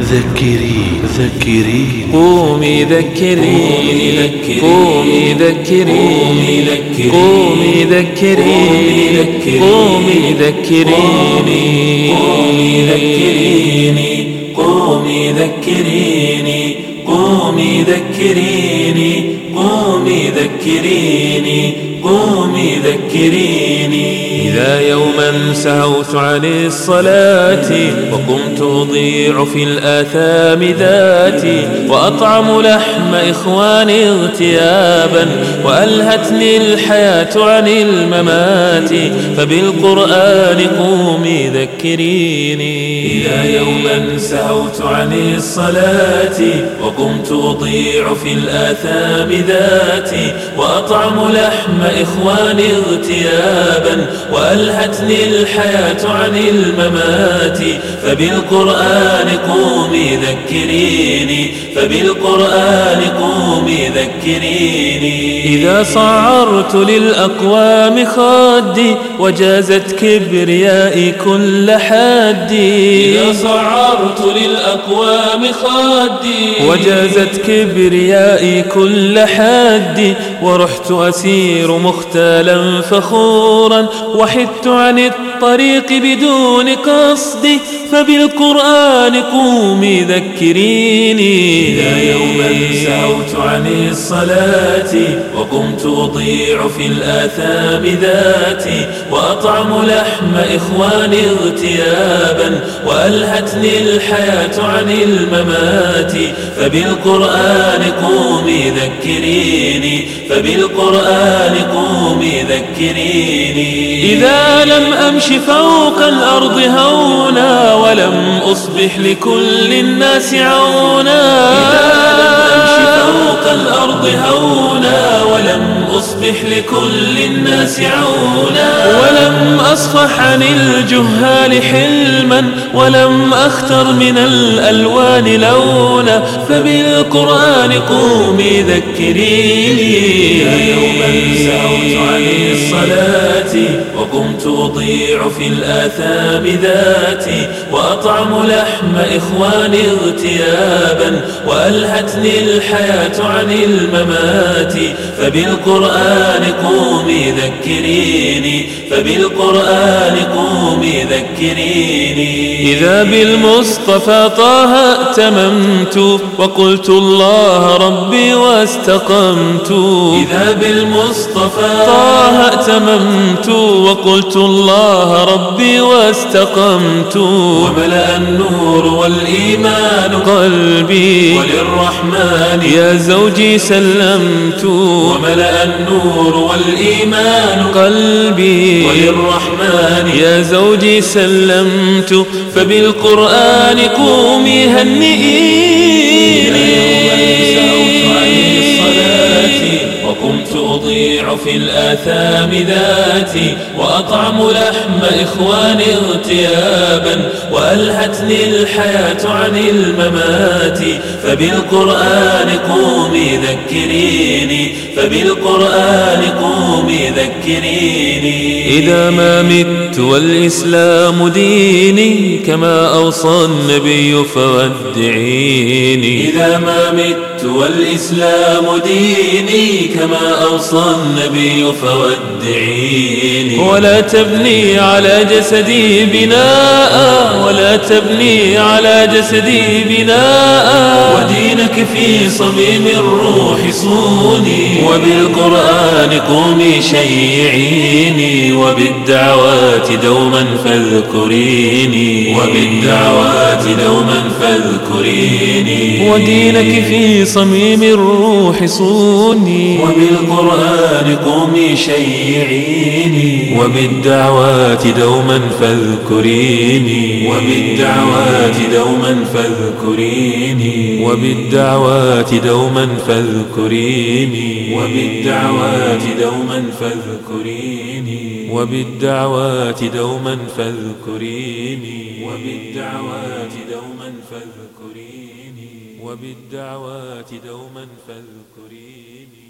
ذكري ذكري قومي ذكريني قومي ذكريني قومي ذكريني قومي ذكريني قومي ذكريني قومي ذكريني قومي ذكريني قومي ذكريني قومي ذكريني إذا يوما سهوت عن الصلاة وقمت أضيع في الآثام ذاتي وأطعم لحم إخواني اغتيابا وألهتني الحياة عن الممات فبالقرآن قومي ذكريني. إذا يوما سهوت عن الصلاة وقمت أضيع في الآثام ذاتي وأطعم لحم إخواني اغتيابا الحياة عن الممات فبالقرآن قومي ذكريني فبالقرآن قومي ذكريني. إذا صعرت للأقوام خدي وجازت كبريائي كل حدي إذا صعرت للأقوام خدي وجازت كبريائي كل حدي ورحت أسير مختالا فخورا وحدت عن الطريق بدون قصد فبالقرآن قومي ذكريني. إذا يوما سعوت عن الصلاة وقمت أضيع في الآثام ذاتي وأطعم لحم إخواني اغتيابا وألهتني الحياة عن الممات فبالقرآن قومي ذكريني. فبالقرآن قومي ذكريني. إذا لم أمش فوق الأرض هونا ولم أصبح لكل الناس عونا. إذا لم أمش فوق الأرض هونا ولم أصبح لكل الناس عونا. أصفح عن الجهال حلما ولم أختر من الألوان لونا فبالقرآن قومي ذكريني. يوما سعوت عن الصلاة وقمت أضيع في الآثام ذاتي وأطعم لحم إخواني اغتيابا وألهتني الحياة عن الممات. فبالقرآن قومي ذكريني فبالقرآن قومي ذكريني إذا بالمصطفى طه ائتممت وقلت الله ربي واستقمت. إذا بالمصطفى طه ائتممت وقلت الله ربي واستقمت. وملأ النور والإيمان قلبي وللرحمن. يا زوجي سلمت. وملأ النور والإيمان قلبي وللرحمن. يا زوجي سلمت فبالقرآن قومي هنئيني. وقمت أضيع في الآثام ذاتي وأطعم لحم إخواني اغتيابا وألهتني الحياة عن الممات. فبالقرآن قومي ذكريني. فبالقرآن قومي ذكريني. إذا ما مت والإسلام ديني كما أوصى النبي فودعيني. إذا ما مت والإسلام ديني كما أوصى النبي فودعيني. ولا تبني على جسدي بناء ولا تبني على جسدي بناء. ودينك في صميم الروح صوني. وبالقرآن قومي شيعيني. وبالدعوات دوما فاذكريني. وبالدعوات دوما فاذكريني. ودينك في صميم الروح صوني. وبالقرآن قومي شيعيني وبالدعوات دوما فاذكريني. وبالدعوات دوما فاذكريني. وبالدعوات دوما فاذكريني. وبالدعوات دوما فاذكريني. وبالدعوات دوما فاذكريني. وبالدعوات دوما فاذكريني. وبالدعوات دوما فاذكريني.